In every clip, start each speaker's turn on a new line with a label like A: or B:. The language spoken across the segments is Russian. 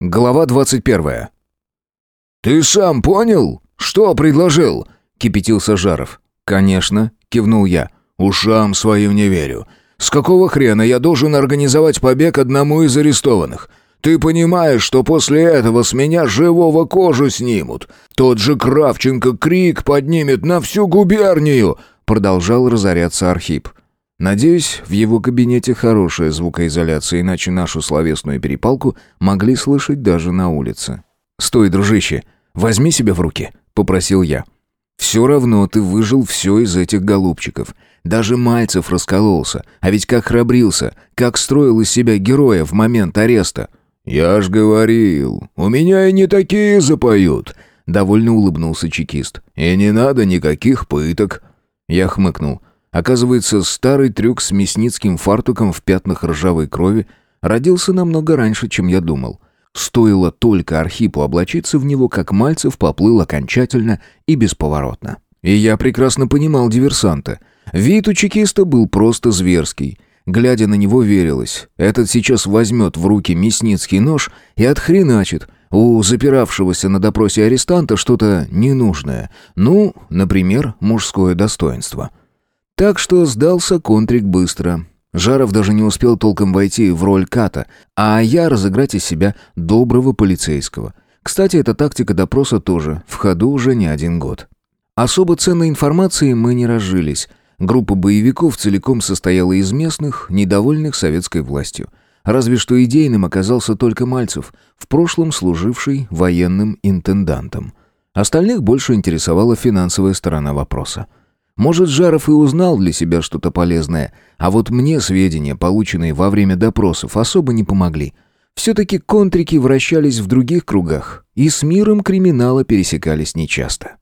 A: Глава 21.
B: «Ты сам понял? Что предложил?» — кипятился Жаров.
A: «Конечно», — кивнул я.
B: «Ушам своим не верю. С какого хрена я должен организовать побег одному из арестованных? Ты понимаешь, что после этого с меня живого кожу снимут? Тот же Кравченко крик поднимет на всю губернию!» Продолжал разоряться Архип.
A: Надеюсь, в его кабинете хорошая звукоизоляция, иначе нашу словесную перепалку могли слышать даже на улице. «Стой, дружище, возьми себя в руки», — попросил я. «Все равно ты выжил все из этих голубчиков. Даже Мальцев раскололся, а ведь как храбрился, как строил из себя героя в момент ареста».
B: «Я ж говорил, у меня и не такие запоют», — довольно улыбнулся чекист. «И не надо никаких пыток».
A: Я хмыкнул. Оказывается, старый трюк с мясницким фартуком в пятнах ржавой крови родился намного раньше, чем я думал. Стоило только Архипу облачиться в него, как Мальцев поплыл окончательно и бесповоротно. И я прекрасно понимал диверсанта. Вид у чекиста был просто зверский. Глядя на него, верилось. Этот сейчас возьмет в руки мясницкий нож и отхреначит у запиравшегося на допросе арестанта что-то ненужное. Ну, например, мужское достоинство. Так что сдался контрик быстро. Жаров даже не успел толком войти в роль ката, а я разыграть из себя доброго полицейского. Кстати, эта тактика допроса тоже в ходу уже не один год. Особо ценной информации мы не разжились. Группа боевиков целиком состояла из местных, недовольных советской властью. Разве что идейным оказался только Мальцев, в прошлом служивший военным интендантом. Остальных больше интересовала финансовая сторона вопроса. Может, Жаров и узнал для себя что-то полезное, а вот мне сведения, полученные во время допросов, особо не помогли. Все-таки контрики вращались в других кругах, и с миром криминала пересекались нечасто.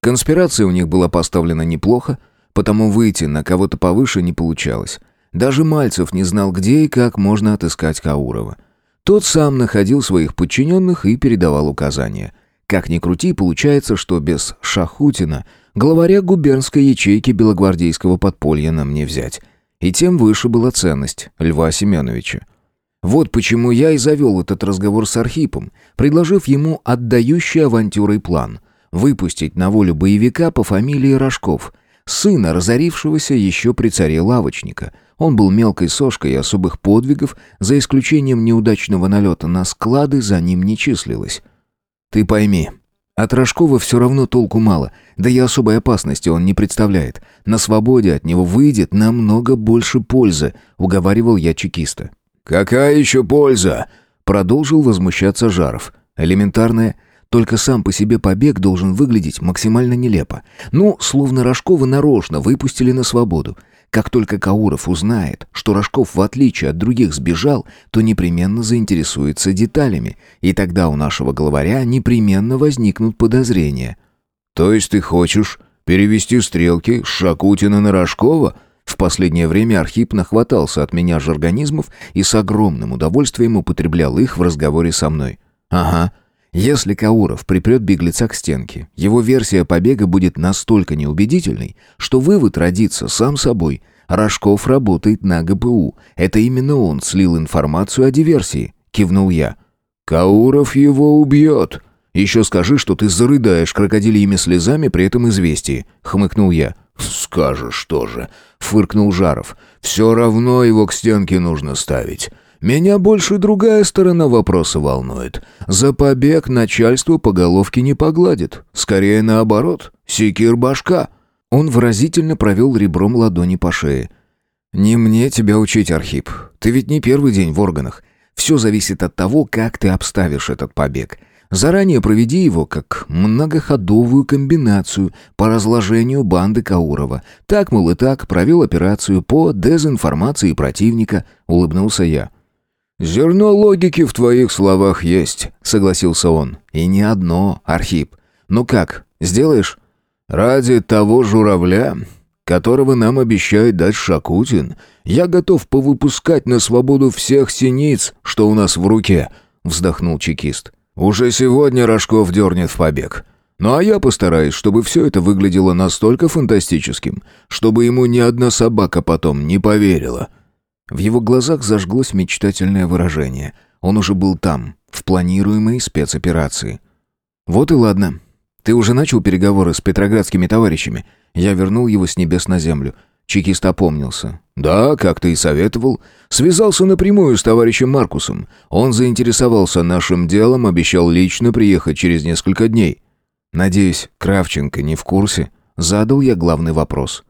A: Конспирация у них была поставлена неплохо, потому выйти на кого-то повыше не получалось. Даже Мальцев не знал, где и как можно отыскать Каурова. Тот сам находил своих подчиненных и передавал указания. Как ни крути, получается, что без Шахутина – Главаря губернской ячейки белогвардейского подполья нам не взять. И тем выше была ценность Льва Семеновича. Вот почему я и завел этот разговор с Архипом, предложив ему отдающий авантюрой план — выпустить на волю боевика по фамилии Рожков, сына разорившегося еще при царе лавочника. Он был мелкой сошкой и особых подвигов, за исключением неудачного налета на склады, за ним не числилось. «Ты пойми, от Рожкова все равно толку мало, да и особой опасности он не представляет. На свободе от него выйдет намного больше пользы», — уговаривал я чекиста.
B: «Какая еще польза?» — продолжил возмущаться Жаров.
A: «Элементарная. Только сам по себе побег должен выглядеть максимально нелепо. Ну, словно Рожкова нарочно выпустили на свободу. Как только Кауров узнает, что Рожков в отличие от других сбежал, то непременно заинтересуется деталями, и тогда у нашего главаря непременно возникнут подозрения.
B: «То есть ты хочешь перевести стрелки с Шакутина на Рожкова?»
A: В последнее время Архип нахватался от меня жаргонизмов и с огромным удовольствием употреблял их в разговоре со мной. «Ага, если Кауров припрет беглеца к стенке, его версия побега будет настолько неубедительной, что вывод родится сам собой. Рожков работает на ГПУ. Это именно он слил информацию о диверсии. Кивнул я.
B: «Кауров его убьет. Еще скажи, что ты зарыдаешь крокодильями слезами при этом известии», — хмыкнул я. «Скажешь тоже», — фыркнул Жаров. «Все равно его к стенке нужно ставить. Меня больше другая сторона вопроса волнует. За побег начальство по головке не погладит. Скорее наоборот. Секир башка».
A: Он выразительно провел ребром ладони по шее. «Не мне тебя учить, Архип. Ты ведь не первый день в органах. Все зависит от того, как ты обставишь этот побег. Заранее проведи его как многоходовую комбинацию по разложению банды Каурова. Так, мол, и так провел операцию по дезинформации противника», — улыбнулся я.
B: «Зерно логики в твоих словах есть», — согласился он.
A: «И не одно, Архип. Ну как, сделаешь?»
B: «Ради того журавля, которого нам обещает дать Шакутин, я готов повыпускать на свободу всех синиц, что у нас в руке», — вздохнул чекист. «Уже сегодня Рожков дернет в побег». Ну а я постараюсь, чтобы все это выглядело настолько фантастическим, чтобы ему ни одна собака потом не поверила.
A: В его глазах зажглось мечтательное выражение. Он уже был там, в планируемой спецоперации. Вот и ладно. Ты уже начал переговоры с петроградскими товарищами? Я вернул его с небес на землю. Чекист опомнился. «Да, как ты и советовал. Связался напрямую с товарищем Маркусом. Он заинтересовался нашим делом, обещал лично приехать через несколько дней». «Надеюсь, Кравченко не в курсе?» Задал я главный вопрос.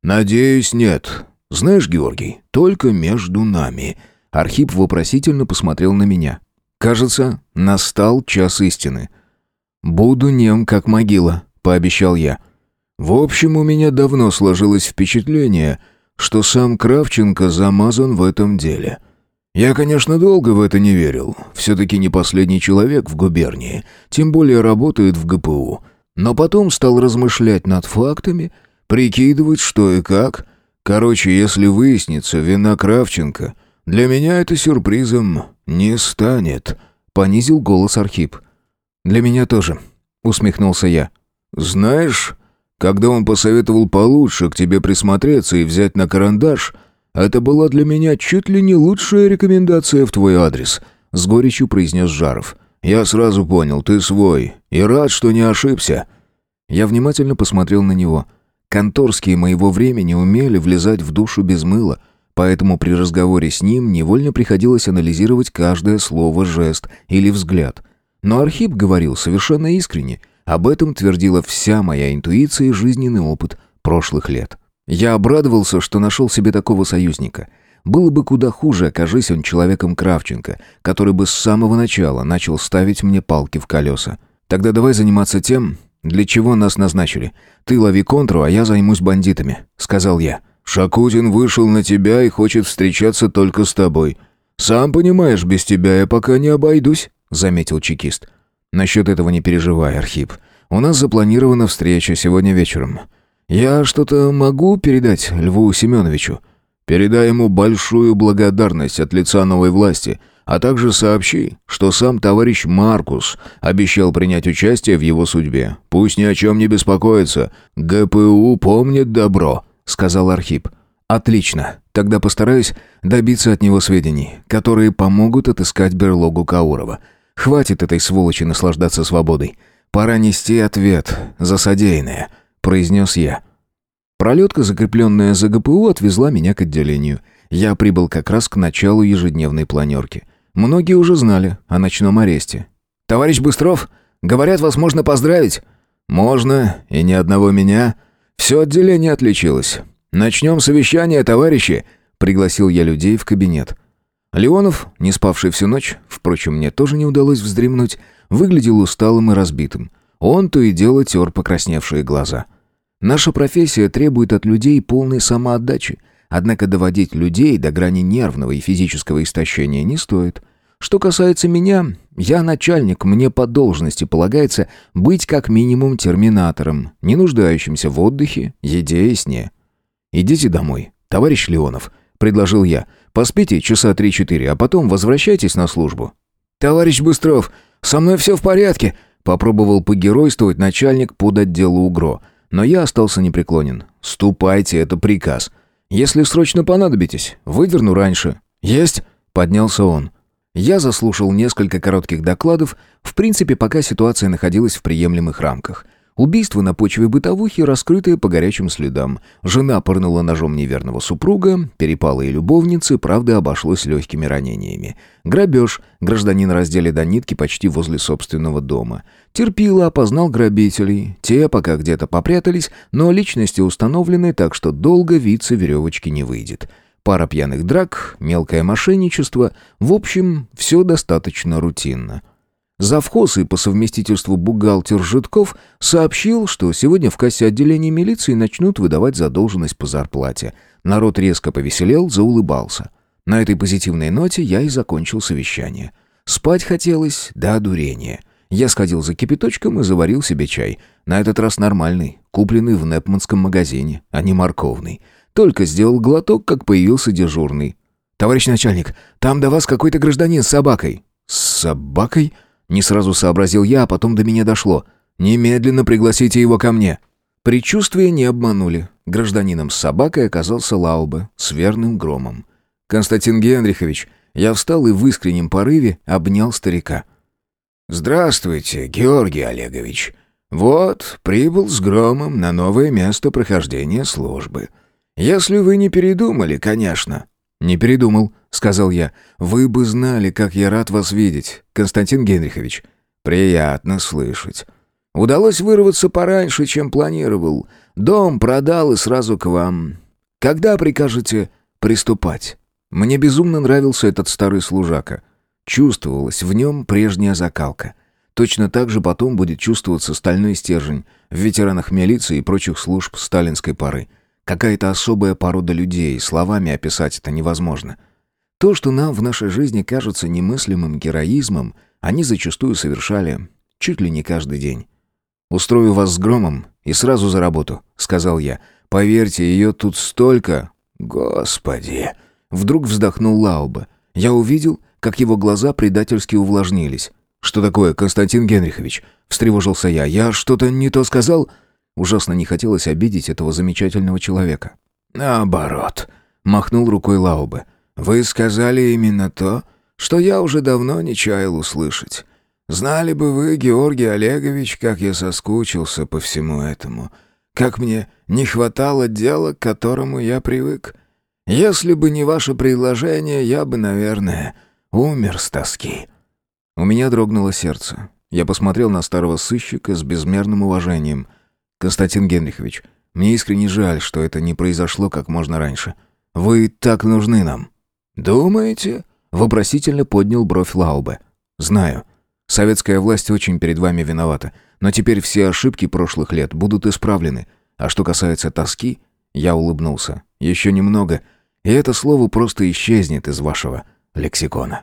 B: «Надеюсь, нет. Знаешь, Георгий, только между нами».
A: Архип вопросительно посмотрел на меня. «Кажется, настал час истины». «Буду нем, как могила», — пообещал я.
B: В общем, у меня давно сложилось впечатление, что сам Кравченко замазан в этом деле. Я, конечно, долго в это не верил. Все-таки не последний человек в губернии, тем более работает в ГПУ. Но потом стал размышлять над фактами, прикидывать, что и как. Короче, если выяснится вина Кравченко, для меня это сюрпризом не станет», — понизил голос Архип.
A: «Для меня тоже», — усмехнулся я.
B: «Знаешь, когда он посоветовал получше к тебе присмотреться и взять на карандаш, это была для меня чуть ли не лучшая рекомендация в твой адрес», — с горечью произнес Жаров. «Я сразу понял, ты свой, и рад, что не ошибся».
A: Я внимательно посмотрел на него. Конторские моего времени умели влезать в душу без мыла, поэтому при разговоре с ним невольно приходилось анализировать каждое слово, жест или взгляд. Но Архип говорил совершенно искренне — об этом твердила вся моя интуиция и жизненный опыт прошлых лет. Я обрадовался, что нашел себе такого союзника. Было бы куда хуже, окажись он человеком Кравченко, который бы с самого начала начал ставить мне палки в колеса. Тогда давай заниматься тем, для чего нас назначили. Ты лови контру, а я займусь бандитами», — сказал я.
B: «Шакутин вышел на тебя и хочет встречаться только с тобой. Сам понимаешь, без тебя я пока не обойдусь», — заметил чекист.
A: Насчет этого не переживай, Архип. У нас запланирована встреча сегодня вечером. Я что-то могу передать Льву Семеновичу?
B: Передай ему большую благодарность от лица новой власти, а также сообщи, что сам товарищ Маркус обещал принять участие в его судьбе. Пусть ни о чем не беспокоится. ГПУ помнит добро», — сказал Архип.
A: «Отлично. Тогда постараюсь добиться от него сведений, которые помогут отыскать берлогу Каурова». Хватит этой сволочи наслаждаться свободой. Пора нести ответ за содеянное», — произнес я. Пролетка, закрепленная за ГПУ, отвезла меня к отделению. Я прибыл как раз к началу ежедневной планерки. Многие уже знали о ночном аресте. «Товарищ Быстров, говорят, вас можно поздравить».
B: «Можно, и ни одного меня. Все отделение отличилось. Начнем совещание, товарищи», — пригласил я людей в кабинет.
A: Леонов, не спавший всю ночь, впрочем, мне тоже не удалось вздремнуть, выглядел усталым и разбитым. Он то и дело тер покрасневшие глаза. Наша профессия требует от людей полной самоотдачи, однако доводить людей до грани нервного и физического истощения не стоит. Что касается меня, я начальник, мне по должности полагается быть как минимум терминатором, не нуждающимся в отдыхе, еде и сне. «Идите домой, товарищ Леонов», — предложил я. Поспите часа три-четыре, а потом возвращайтесь на службу».
B: «Товарищ Быстров, со мной все в порядке», — попробовал погеройствовать начальник под отделу УГРО. Но я остался непреклонен. «Ступайте, это приказ. Если срочно понадобитесь, выдерну раньше».
A: «Есть», — поднялся он. Я заслушал несколько коротких докладов, в принципе, пока ситуация находилась в приемлемых рамках — Убийство на почве бытовухи, раскрытое по горячим следам. Жена пырнула ножом неверного супруга, перепала и любовницы, правда, обошлось легкими ранениями. Грабеж. Гражданин раздели до нитки почти возле собственного дома. Терпила, опознал грабителей. Те пока где-то попрятались, но личности установлены, так что долго виться веревочки не выйдет. Пара пьяных драк, мелкое мошенничество. В общем, все достаточно рутинно. Завхоз и по совместительству бухгалтер Житков сообщил, что сегодня в кассе отделения милиции начнут выдавать задолженность по зарплате. Народ резко повеселел, заулыбался. На этой позитивной ноте я и закончил совещание. Спать хотелось до одурения. Я сходил за кипяточком и заварил себе чай. На этот раз нормальный, купленный в Непманском магазине, а не морковный. Только сделал глоток, как появился дежурный. «Товарищ начальник, там до вас какой-то гражданин с собакой».
B: «С собакой?»
A: Не сразу сообразил я, а потом до меня дошло. «Немедленно пригласите его ко мне». Предчувствия не обманули. Гражданином с собакой оказался Лаубе с верным громом. «Константин Генрихович». Я встал и в искреннем порыве обнял старика –
B: «Здравствуйте, Георгий Олегович. Вот, прибыл с громом на новое место прохождения службы. Если вы не передумали, конечно».
A: «Не передумал», — сказал я. «Вы бы знали, как я рад вас видеть, Константин Генрихович».
B: «Приятно слышать. Удалось вырваться пораньше, чем планировал. Дом продал и сразу к вам. Когда прикажете приступать?»
A: Мне безумно нравился этот старый служака. Чувствовалась в нем прежняя закалка. Точно так же потом будет чувствоваться стальной стержень в ветеранах милиции и прочих служб сталинской поры. Какая-то особая порода людей, словами описать это невозможно. То, что нам в нашей жизни кажется немыслимым героизмом, они зачастую совершали чуть ли не каждый день. «Устрою вас с громом и сразу за работу», — сказал я. «Поверьте, ее тут столько...»
B: «Господи!»
A: Вдруг вздохнул Лауба. Я увидел, как его глаза предательски увлажнились. «Что такое, Константин Генрихович?» — встревожился я. «Я что-то не то сказал?» Ужасно не хотелось обидеть этого замечательного человека.
B: «Наоборот», — махнул рукой Лаубе. «Вы сказали именно то, что я уже давно не чаял услышать. Знали бы вы, Георгий Олегович, как я соскучился по всему этому, как мне не хватало дела, к которому я привык. Если бы не ваше предложение, я бы, наверное, умер с тоски».
A: У меня дрогнуло сердце. Я посмотрел на старого сыщика с безмерным уважением. «Константин Генрихович, мне искренне жаль, что это не произошло как можно раньше. Вы так нужны нам».
B: «Думаете?»
A: — вопросительно поднял бровь Лаубе. «Знаю. Советская власть очень перед вами виновата. Но теперь все ошибки прошлых лет будут исправлены. А что касается тоски...» Я улыбнулся. «Еще немного, и это слово просто исчезнет из вашего лексикона».